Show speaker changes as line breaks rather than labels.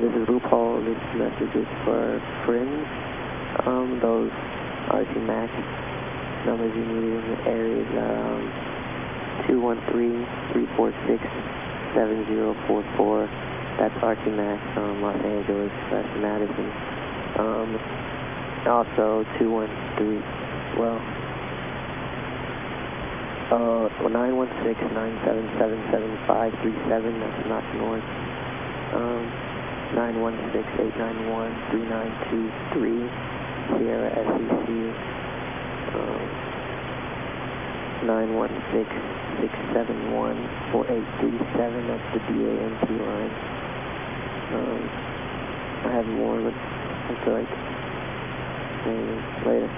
This is RuPaul. This message is for friends. Um, those RC Max numbers you need in the area is um, 213-346-7044. That's RC Max from Los Angeles slash Madison. Um, also 213, well, uh, 916-977-7537, that's not north. Um, 916-891-3923, Sierra SEC. Um, 916-671-4837, that's the DANT line. Um, I have more, but I feel like, maybe later.